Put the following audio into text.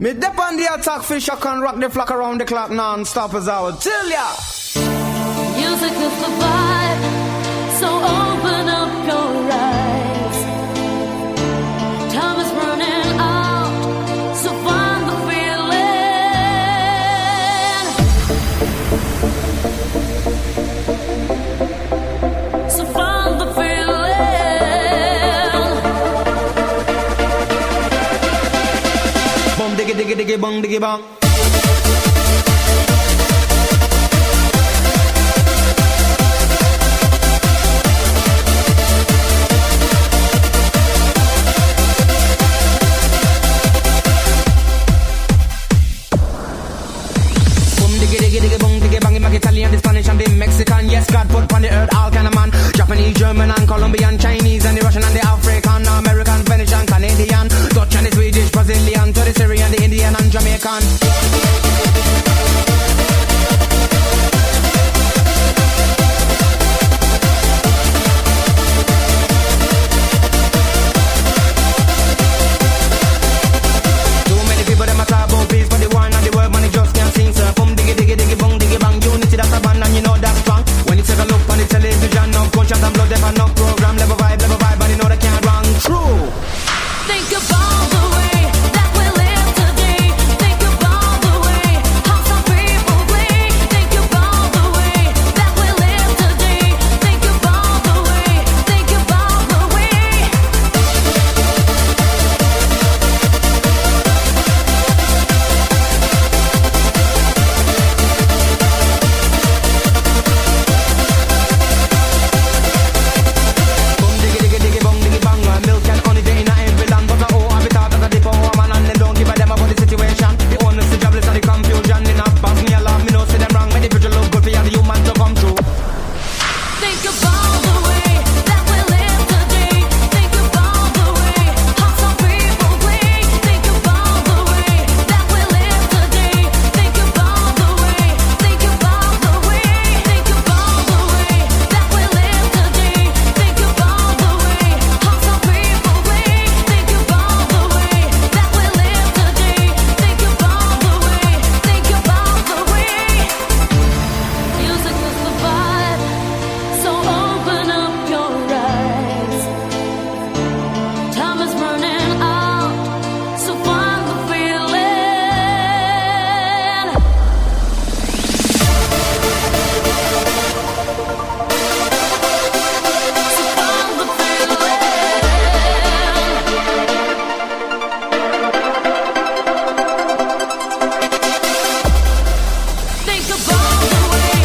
Me dip on the attack fish, I can rock the flock around the clock non-stop as I would tell ya. Diggy diggy diggy bang. Diggy bang. Italian, the Spanish and the Mexican. Yes, God put on the earth all kind of man. Japanese, German and Colombian Chinese away.